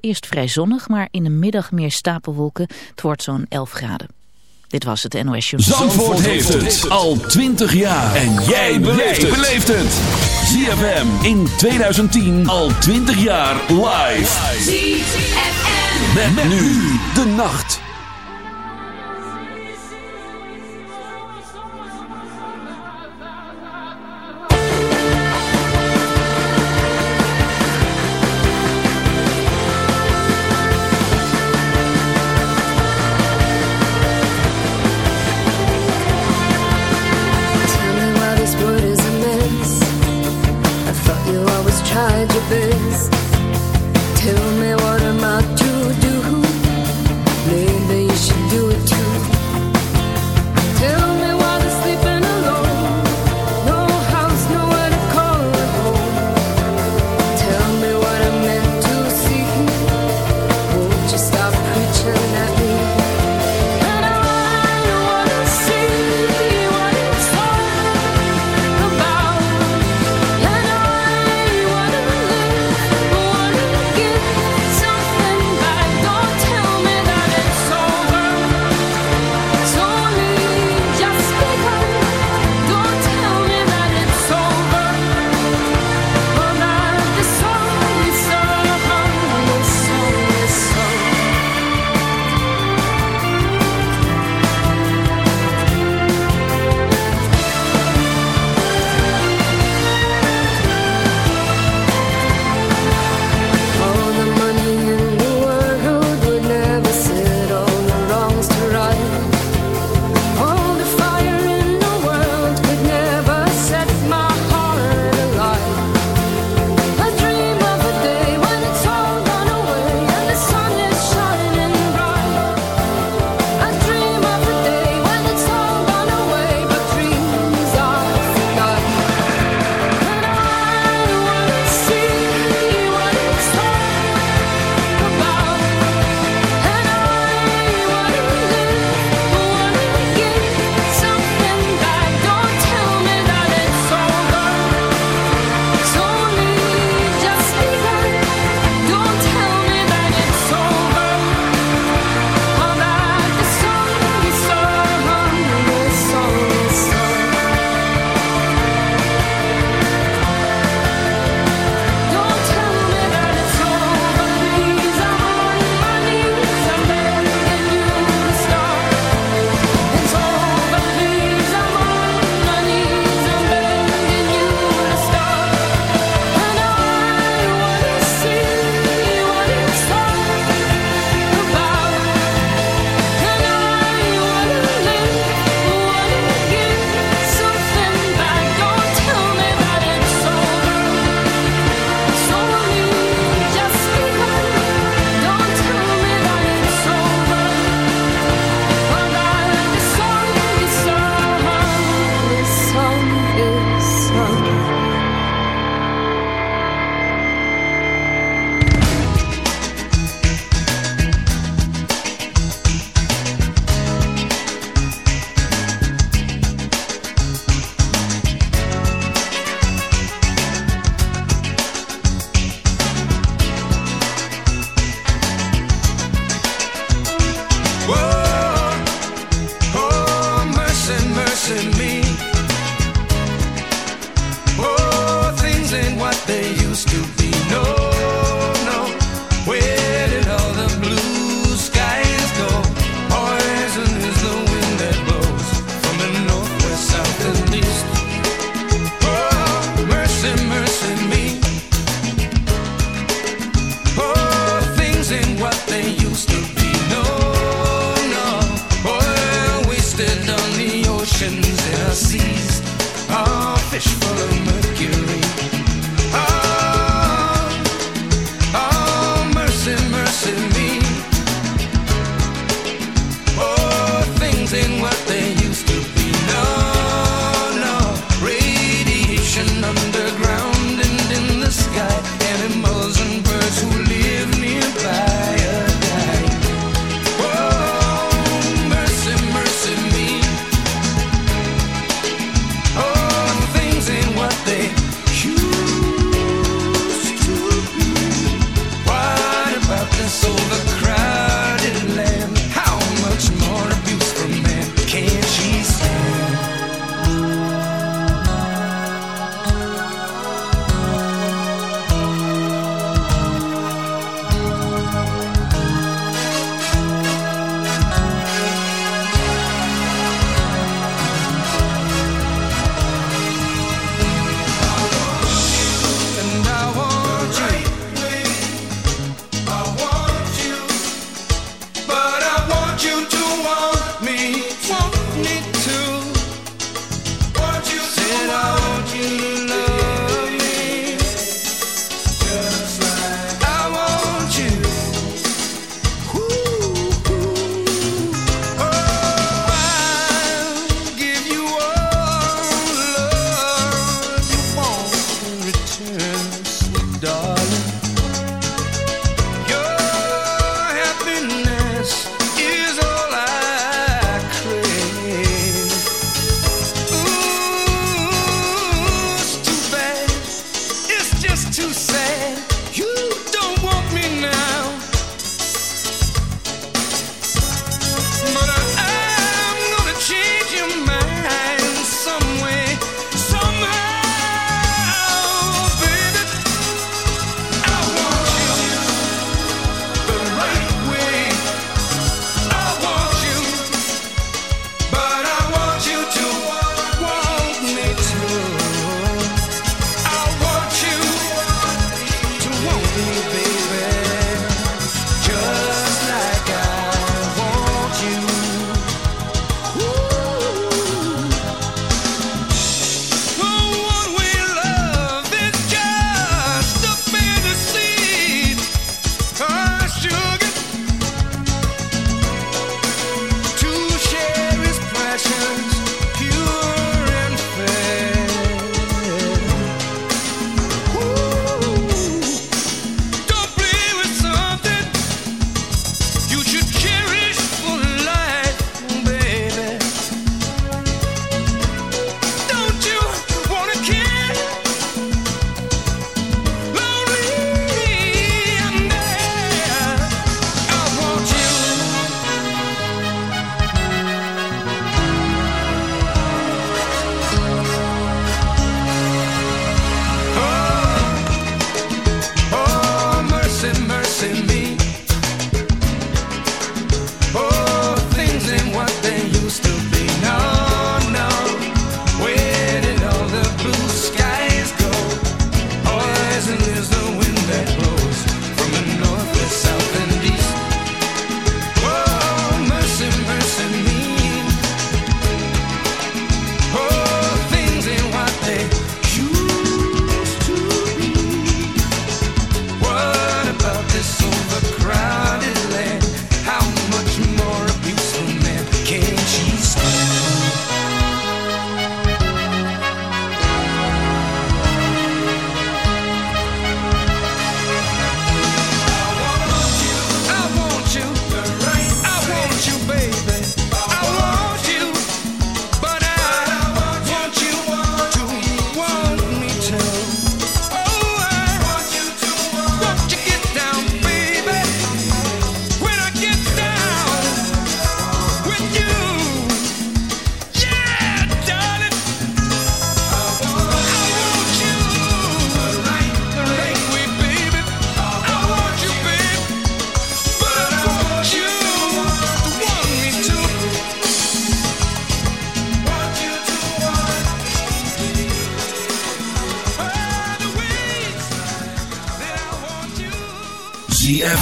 Eerst vrij zonnig, maar in de middag meer stapelwolken. Het wordt zo'n 11 graden. Dit was het NOS Show. Zandvoort, heeft het al 20 jaar. En jij beleeft het. ZFM in 2010 al 20 jaar live. ZFM. Met, nu de nacht.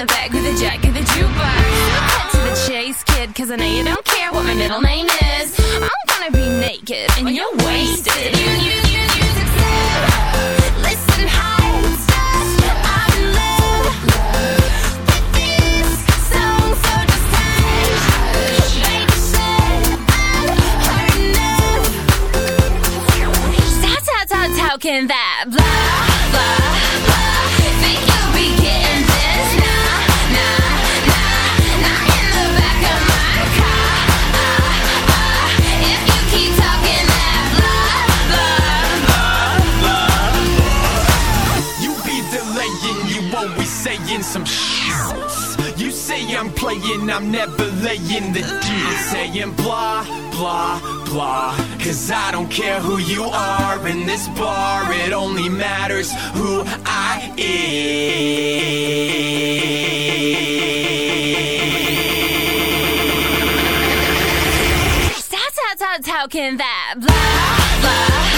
the bag with the jack of the jukebox. Cut to the chase, kid, cause I know you don't care what my middle name is. I'm gonna be naked and you're wasted. You, you, you, you, Listen how it that blow? playing, I'm never laying the D. Saying blah, blah, blah. Cause I don't care who you are in this bar, it only matters who I am. That's how, that's how, how that blah, blah.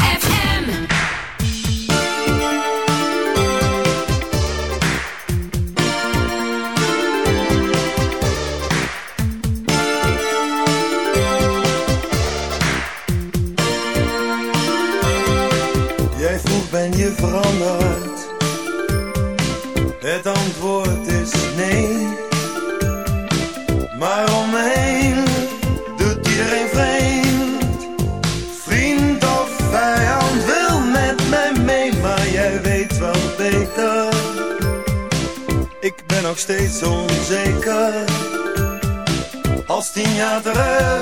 nog steeds onzeker. Als tien jaar terug,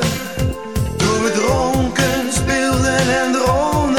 toen we dronken speelden en ronden.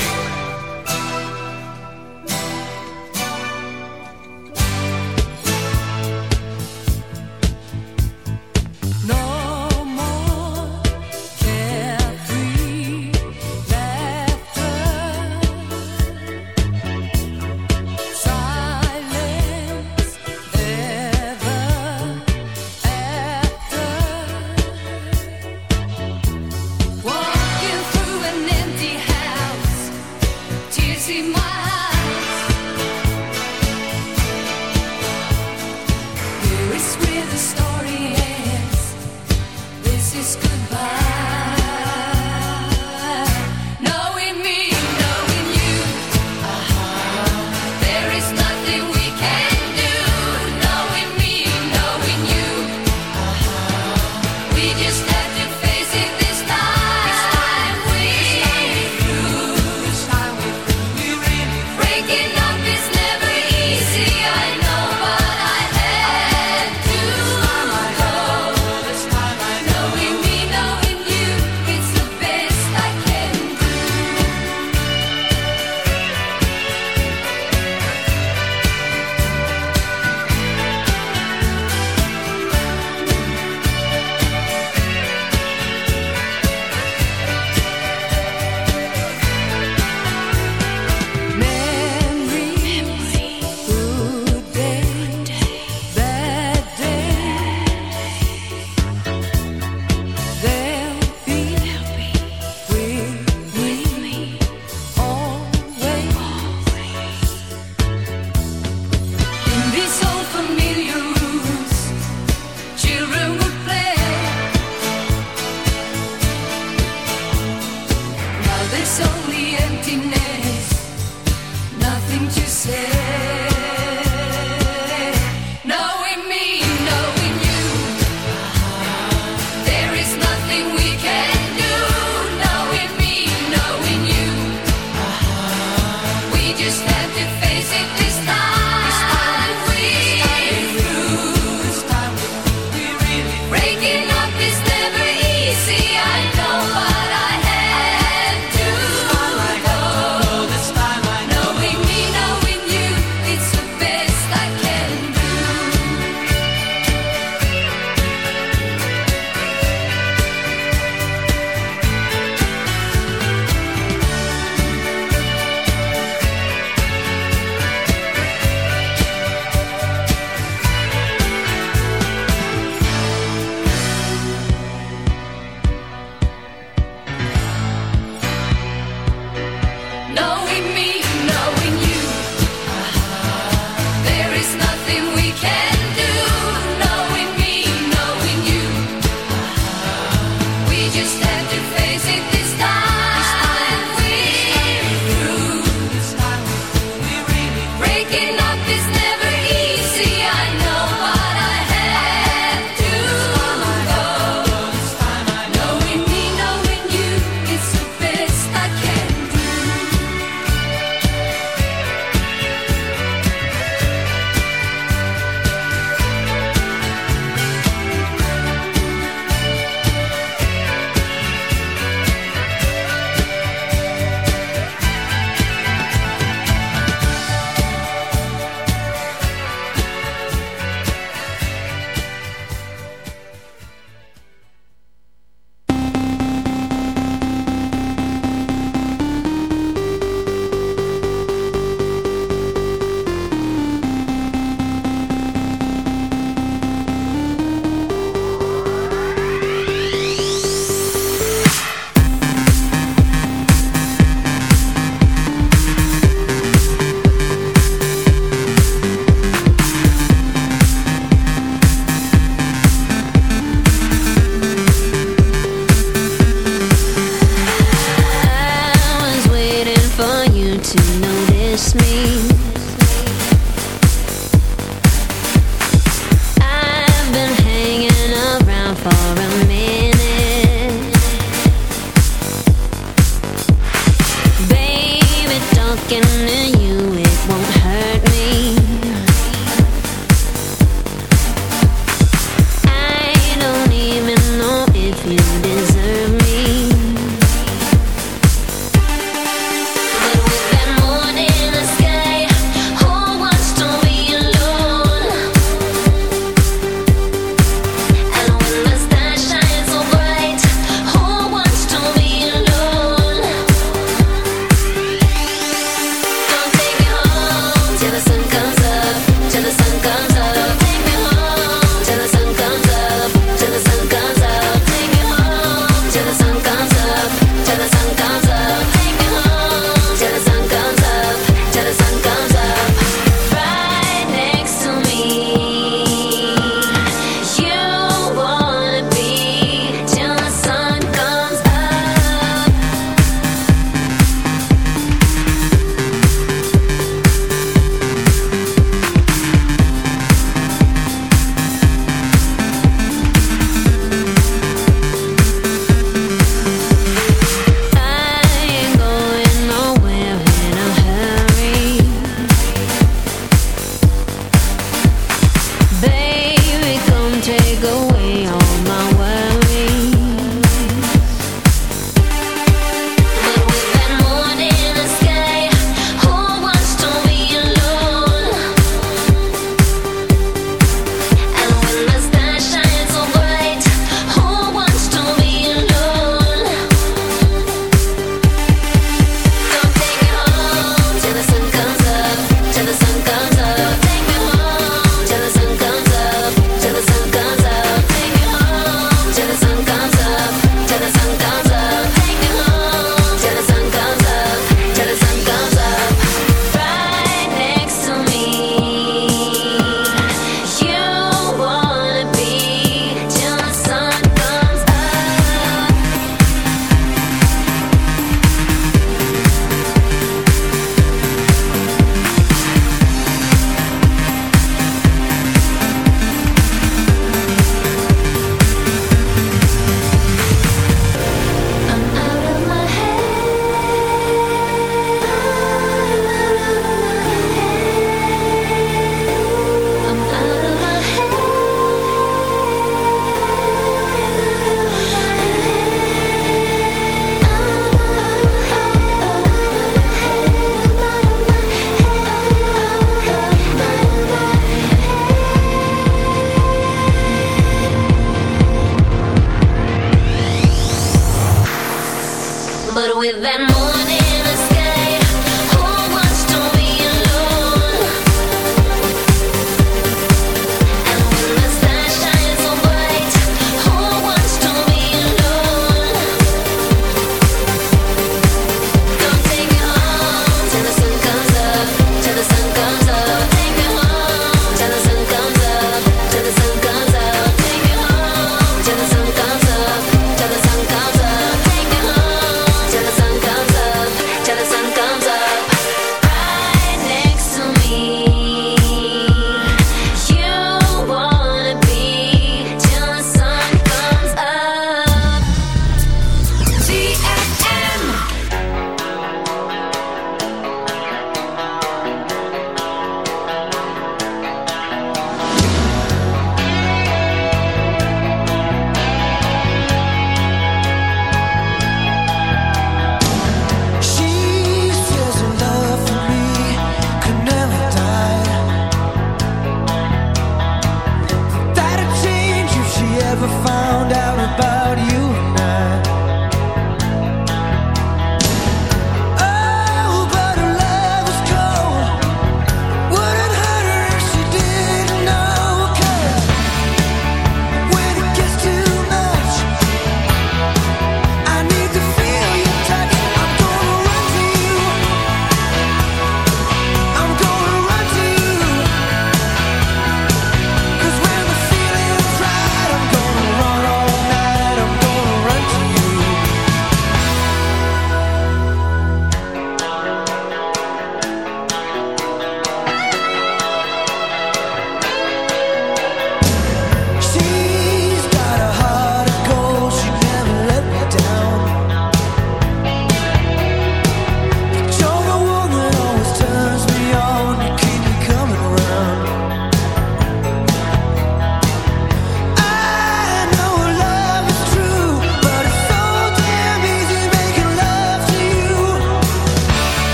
just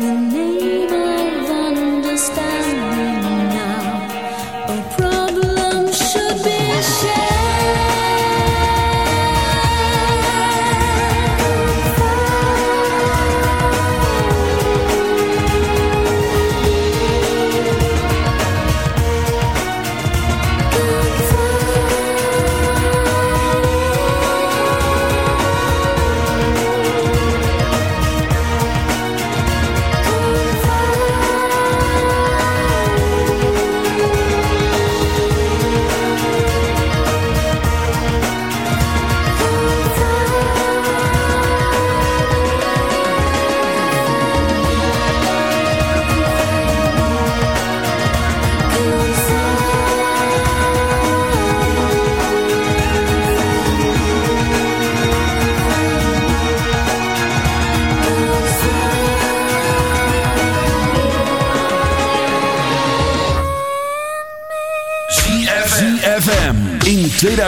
the name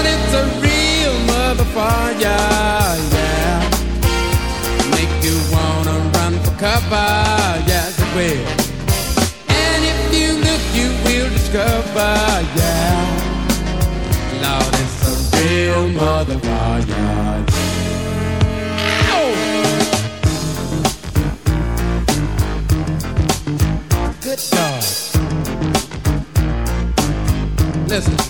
Lord, it's a real motherfucker. Yeah. Make you wanna run for cover. Yes, it will. And if you look, you will discover. Yeah. Lord, it's a real motherfucker. Oh! Good God. Listen,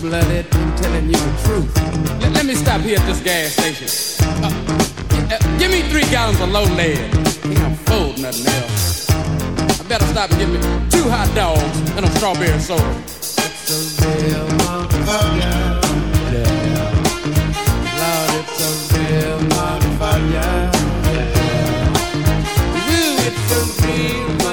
blooded. I'm telling you the truth. Let, let me stop here at this gas station. Uh, uh, give me three gallons of low lead. I'm full, nothing else. I better stop and get me two hot dogs and a strawberry soda. It's a real motherfucker. Yeah. Lord, it's a real motherfucker. Ooh, it's a real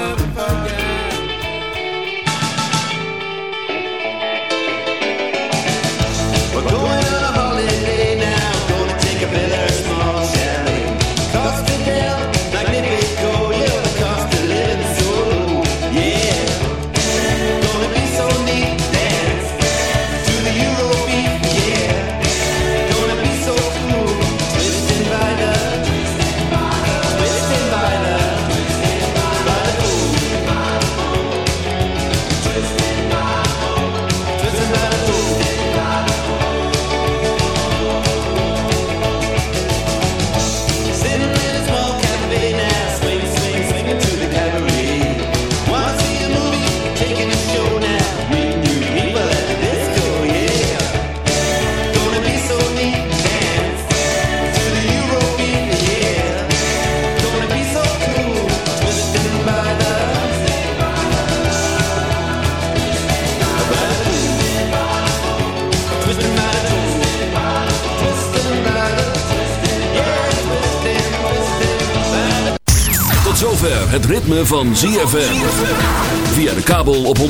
het ritme van ZFM. Via de kabel op 104.5.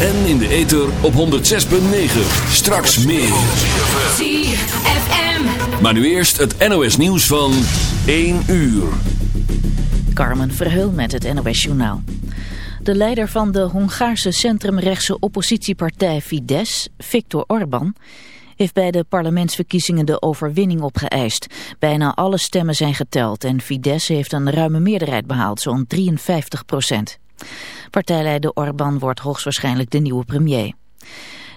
En in de ether op 106.9. Straks meer. ZFM. Maar nu eerst het NOS nieuws van 1 uur. Carmen Verheul met het NOS Journaal. De leider van de Hongaarse centrumrechtse oppositiepartij Fidesz, Viktor Orbán, heeft bij de parlementsverkiezingen de overwinning opgeëist. Bijna alle stemmen zijn geteld en Fidesz heeft een ruime meerderheid behaald, zo'n 53 procent. Partijleider Orbán wordt hoogstwaarschijnlijk de nieuwe premier.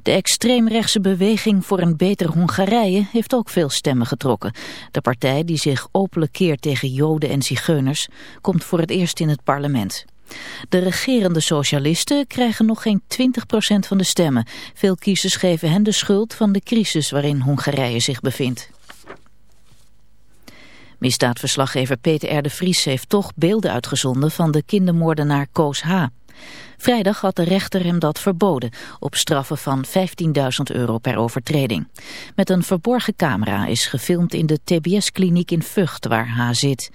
De extreemrechtse beweging voor een beter Hongarije heeft ook veel stemmen getrokken. De partij die zich openlijk keert tegen Joden en Zigeuners komt voor het eerst in het parlement. De regerende socialisten krijgen nog geen 20% van de stemmen. Veel kiezers geven hen de schuld van de crisis waarin Hongarije zich bevindt. Misdaadverslaggever Peter R. de Vries heeft toch beelden uitgezonden van de kindermoordenaar Koos H. Vrijdag had de rechter hem dat verboden, op straffen van 15.000 euro per overtreding. Met een verborgen camera is gefilmd in de TBS-kliniek in Vught, waar H. zit.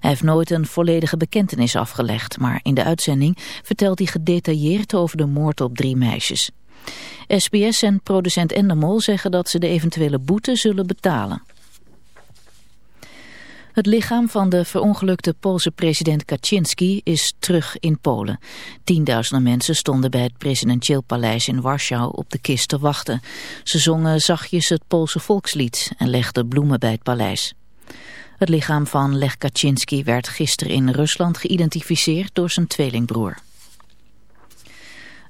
Hij heeft nooit een volledige bekentenis afgelegd, maar in de uitzending vertelt hij gedetailleerd over de moord op drie meisjes. SBS en producent Endemol zeggen dat ze de eventuele boete zullen betalen. Het lichaam van de verongelukte Poolse president Kaczynski is terug in Polen. Tienduizenden mensen stonden bij het presidentieel paleis in Warschau op de kist te wachten. Ze zongen zachtjes het Poolse volkslied en legden bloemen bij het paleis. Het lichaam van Lech Kaczynski werd gisteren in Rusland geïdentificeerd door zijn tweelingbroer.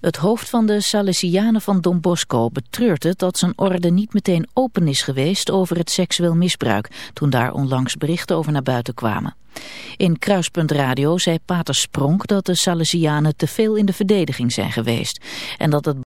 Het hoofd van de Salesianen van Don Bosco betreurt het dat zijn orde niet meteen open is geweest over het seksueel misbruik, toen daar onlangs berichten over naar buiten kwamen. In Kruispunt Radio zei Pater Spronk dat de Salesianen te veel in de verdediging zijn geweest en dat het